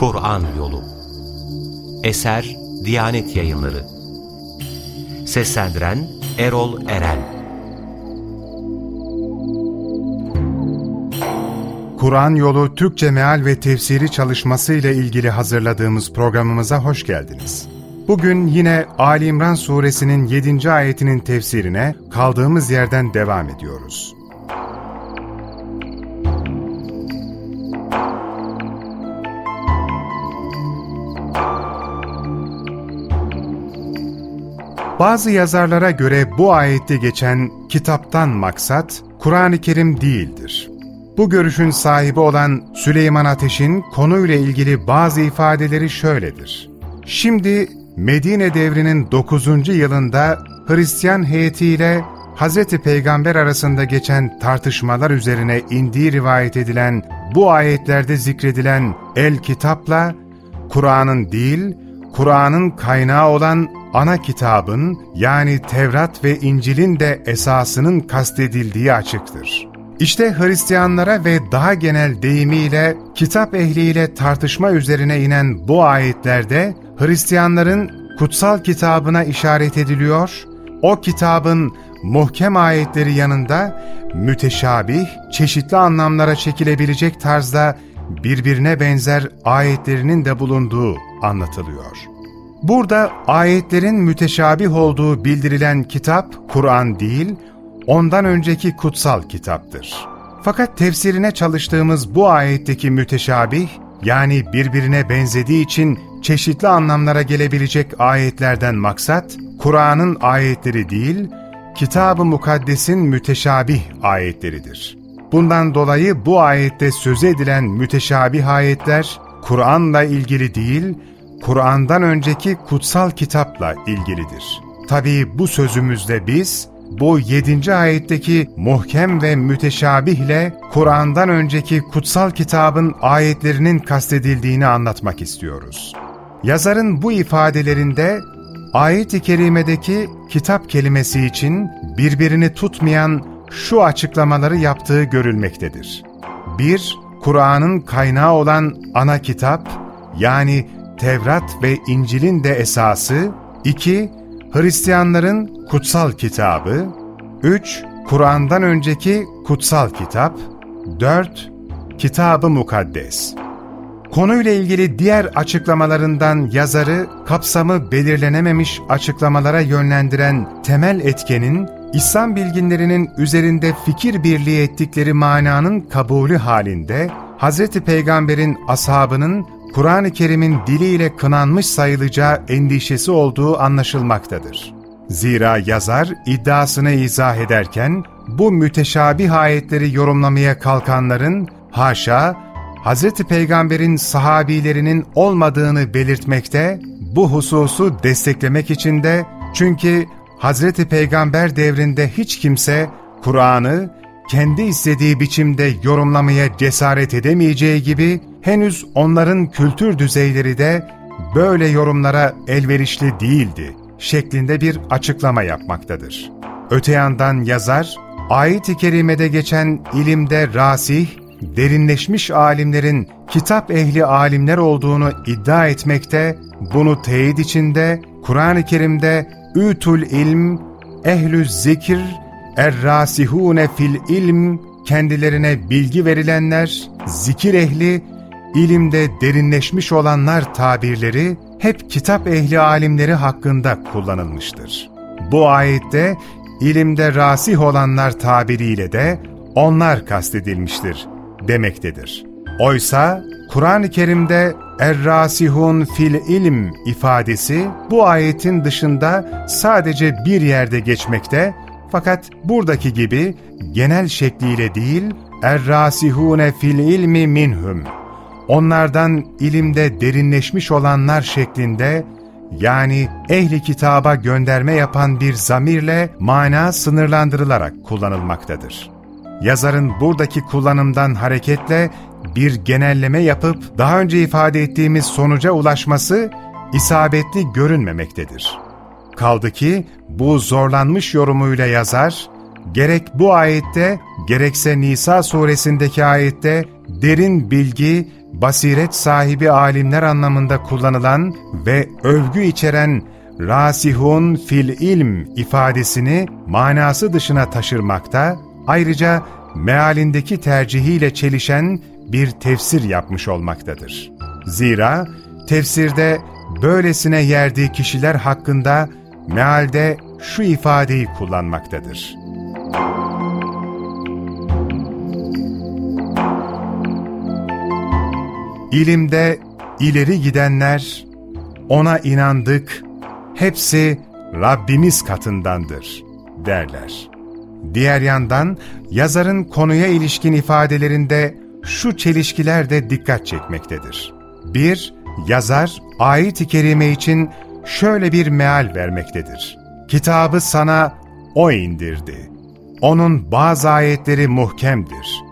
Kur'an Yolu Eser Diyanet Yayınları Seslendiren Erol Eren Kur'an Yolu Türkçe Meal ve Tefsiri çalışması ile ilgili hazırladığımız programımıza hoş geldiniz. Bugün yine Ali İmran suresinin 7. ayetinin tefsirine kaldığımız yerden devam ediyoruz. Bazı yazarlara göre bu ayette geçen kitaptan maksat Kur'an-ı Kerim değildir. Bu görüşün sahibi olan Süleyman Ateş'in konuyla ilgili bazı ifadeleri şöyledir. Şimdi Medine devrinin 9. yılında Hristiyan heyetiyle Hz. Peygamber arasında geçen tartışmalar üzerine indiği rivayet edilen bu ayetlerde zikredilen el kitapla Kur'an'ın değil, Kur'an'ın kaynağı olan ana kitabın yani Tevrat ve İncil'in de esasının kastedildiği açıktır. İşte Hristiyanlara ve daha genel deyimiyle kitap ehliyle tartışma üzerine inen bu ayetlerde Hristiyanların kutsal kitabına işaret ediliyor, o kitabın muhkem ayetleri yanında müteşabih, çeşitli anlamlara çekilebilecek tarzda birbirine benzer ayetlerinin de bulunduğu anlatılıyor. Burada ayetlerin müteşabih olduğu bildirilen kitap Kur'an değil, ondan önceki kutsal kitaptır. Fakat tefsirine çalıştığımız bu ayetteki müteşabih, yani birbirine benzediği için çeşitli anlamlara gelebilecek ayetlerden maksat, Kur'an'ın ayetleri değil, Kitab-ı Mukaddes'in müteşabih ayetleridir. Bundan dolayı bu ayette söz edilen müteşabih ayetler, Kur'an'la ilgili değil, Kur'an'dan önceki kutsal kitapla ilgilidir. Tabii bu sözümüzde biz, bu yedinci ayetteki muhkem ve müteşabihle Kur'an'dan önceki kutsal kitabın ayetlerinin kastedildiğini anlatmak istiyoruz. Yazarın bu ifadelerinde ayet-i kerimedeki kitap kelimesi için birbirini tutmayan şu açıklamaları yaptığı görülmektedir. 1. Kur'an'ın kaynağı olan ana kitap, yani Tevrat ve İncil'in de esası, 2. Hristiyanların kutsal kitabı, 3. Kur'an'dan önceki kutsal kitap, 4. Kitab-ı Mukaddes. Konuyla ilgili diğer açıklamalarından yazarı kapsamı belirlenememiş açıklamalara yönlendiren temel etkenin, İslam bilginlerinin üzerinde fikir birliği ettikleri mananın kabulü halinde, Hz. Peygamber'in ashabının Kur'an-ı Kerim'in diliyle kınanmış sayılacağı endişesi olduğu anlaşılmaktadır. Zira yazar iddiasını izah ederken, bu müteşabih ayetleri yorumlamaya kalkanların, haşa, Hz. Peygamber'in sahabilerinin olmadığını belirtmekte, bu hususu desteklemek için de, çünkü Hz. Peygamber devrinde hiç kimse Kur'an'ı kendi istediği biçimde yorumlamaya cesaret edemeyeceği gibi, henüz onların kültür düzeyleri de böyle yorumlara elverişli değildi şeklinde bir açıklama yapmaktadır. Öte yandan yazar, ayet-i kerimede geçen ilimde rasih, derinleşmiş alimlerin kitap ehli alimler olduğunu iddia etmekte, bunu teyit içinde Kur'an-ı Kerim'de ütul ilm, ehlü zikir, er-rasihune fil ilm, kendilerine bilgi verilenler, zikir ehli, ilimde derinleşmiş olanlar tabirleri hep kitap ehli alimleri hakkında kullanılmıştır. Bu ayette ilimde rasih olanlar tabiriyle de onlar kastedilmiştir demektedir. Oysa Kur'an-ı Kerim'de Er-Rasihun fil ilm ifadesi bu ayetin dışında sadece bir yerde geçmekte fakat buradaki gibi genel şekliyle değil Er-Rasihune fil ilmi minhum onlardan ilimde derinleşmiş olanlar şeklinde yani ehli kitaba gönderme yapan bir zamirle mana sınırlandırılarak kullanılmaktadır. Yazarın buradaki kullanımdan hareketle bir genelleme yapıp daha önce ifade ettiğimiz sonuca ulaşması isabetli görünmemektedir. Kaldı ki bu zorlanmış yorumuyla yazar, gerek bu ayette gerekse Nisa suresindeki ayette derin bilgi basiret sahibi alimler anlamında kullanılan ve övgü içeren rasihun fil ilm ifadesini manası dışına taşırmakta, ayrıca mealindeki tercihiyle çelişen bir tefsir yapmış olmaktadır. Zira tefsirde böylesine yerdiği kişiler hakkında mealde şu ifadeyi kullanmaktadır. İlimde ileri gidenler, ona inandık, hepsi Rabbimiz katındandır derler. Diğer yandan yazarın konuya ilişkin ifadelerinde şu çelişkiler de dikkat çekmektedir. 1. Yazar ayet-i kerime için şöyle bir meal vermektedir. Kitabı sana O indirdi. Onun bazı ayetleri muhkemdir.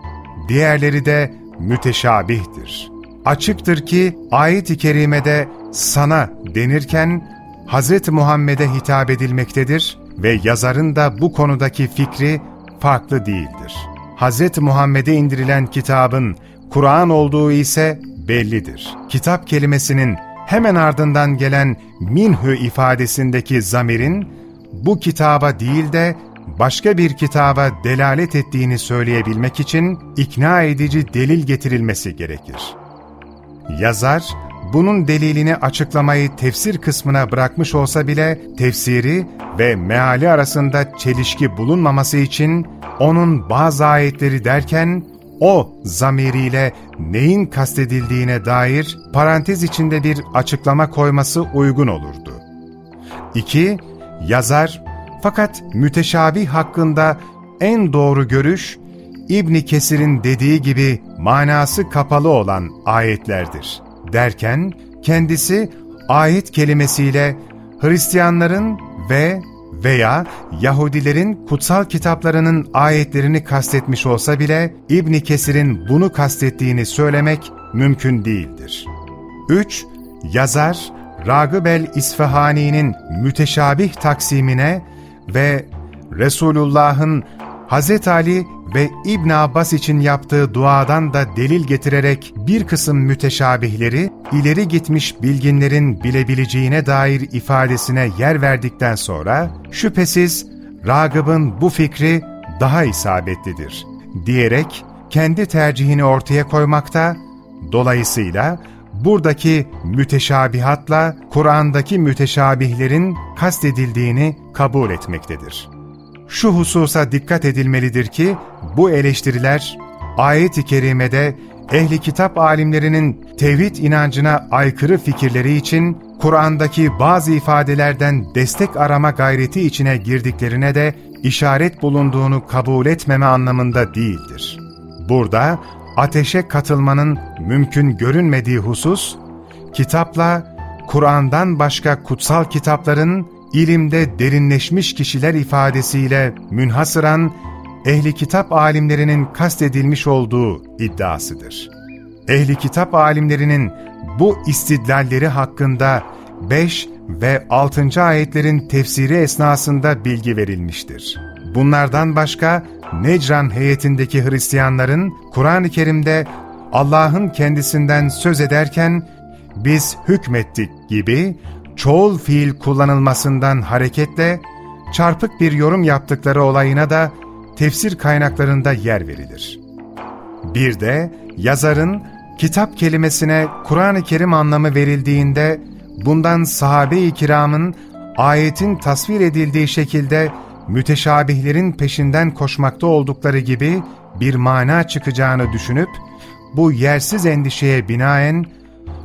Diğerleri de müteşabihtir. Açıktır ki ayet-i kerimede sana denirken Hz. Muhammed'e hitap edilmektedir ve yazarın da bu konudaki fikri farklı değildir. Hz. Muhammed'e indirilen kitabın Kur'an olduğu ise bellidir. Kitap kelimesinin hemen ardından gelen minhü ifadesindeki zamirin bu kitaba değil de başka bir kitaba delalet ettiğini söyleyebilmek için ikna edici delil getirilmesi gerekir. Yazar, bunun delilini açıklamayı tefsir kısmına bırakmış olsa bile tefsiri ve meali arasında çelişki bulunmaması için onun bazı ayetleri derken o zamiriyle neyin kastedildiğine dair parantez içinde bir açıklama koyması uygun olurdu. 2. Yazar, fakat müteşabih hakkında en doğru görüş, İbni Kesir'in dediği gibi manası kapalı olan ayetlerdir derken kendisi ayet kelimesiyle Hristiyanların ve veya Yahudilerin kutsal kitaplarının ayetlerini kastetmiş olsa bile İbn Kesir'in bunu kastettiğini söylemek mümkün değildir. 3. Yazar Ragıb el-İsfahani'nin müteşabih taksimine ve Resulullah'ın Hz. Ali ve İbn Abbas için yaptığı duadan da delil getirerek bir kısım müteşabihleri ileri gitmiş bilginlerin bilebileceğine dair ifadesine yer verdikten sonra şüphesiz Ragıb'ın bu fikri daha isabetlidir diyerek kendi tercihini ortaya koymakta, dolayısıyla buradaki müteşabihatla Kur'an'daki müteşabihlerin kastedildiğini kabul etmektedir. Şu hususa dikkat edilmelidir ki, bu eleştiriler ayet-i kerimede ehli kitap alimlerinin tevhid inancına aykırı fikirleri için Kur'an'daki bazı ifadelerden destek arama gayreti içine girdiklerine de işaret bulunduğunu kabul etmeme anlamında değildir. Burada ateşe katılmanın mümkün görünmediği husus, kitapla Kur'an'dan başka kutsal kitapların ilimde derinleşmiş kişiler ifadesiyle münhasıran ehli kitap alimlerinin kastedilmiş olduğu iddiasıdır. Ehli kitap alimlerinin bu istidlalleri hakkında 5 ve 6. ayetlerin tefsiri esnasında bilgi verilmiştir. Bunlardan başka Necran heyetindeki Hristiyanların Kur'an-ı Kerim'de Allah'ın kendisinden söz ederken biz hükmettik gibi çoğul fiil kullanılmasından hareketle çarpık bir yorum yaptıkları olayına da tefsir kaynaklarında yer verilir. Bir de yazarın kitap kelimesine Kur'an-ı Kerim anlamı verildiğinde bundan sahabe-i kiramın ayetin tasvir edildiği şekilde müteşabihlerin peşinden koşmakta oldukları gibi bir mana çıkacağını düşünüp bu yersiz endişeye binaen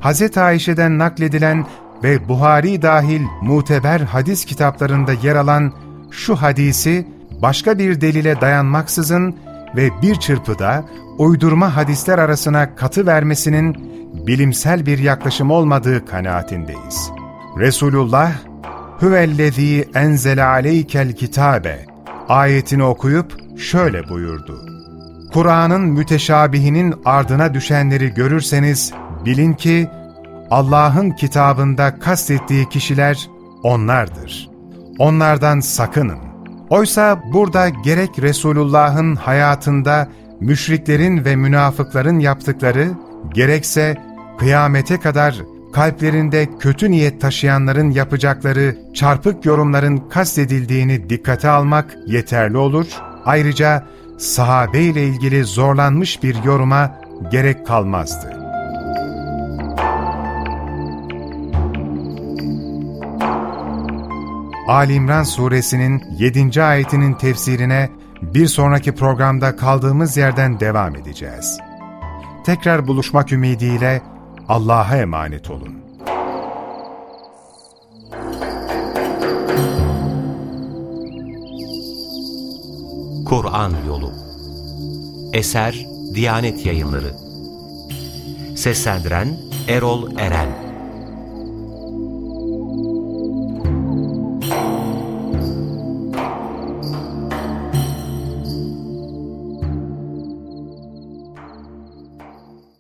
Hz. Ayşe'den nakledilen ve Buhari dahil muteber hadis kitaplarında yer alan şu hadisi başka bir delile dayanmaksızın ve bir çırpıda uydurma hadisler arasına katı vermesinin bilimsel bir yaklaşım olmadığı kanaatindeyiz. Resulullah, Hüvellezî enzele aleykel kitabe ayetini okuyup şöyle buyurdu. Kur'an'ın müteşabihinin ardına düşenleri görürseniz bilin ki Allah'ın kitabında kastettiği kişiler onlardır. Onlardan sakının. Oysa burada gerek Resulullah'ın hayatında müşriklerin ve münafıkların yaptıkları, gerekse kıyamete kadar kalplerinde kötü niyet taşıyanların yapacakları çarpık yorumların kastedildiğini dikkate almak yeterli olur. Ayrıca sahabe ile ilgili zorlanmış bir yoruma gerek kalmazdı. Ali İmran suresinin 7. ayetinin tefsirine bir sonraki programda kaldığımız yerden devam edeceğiz. Tekrar buluşmak ümidiyle Allah'a emanet olun. Kur'an Yolu Eser Diyanet Yayınları Seslendiren Erol Eren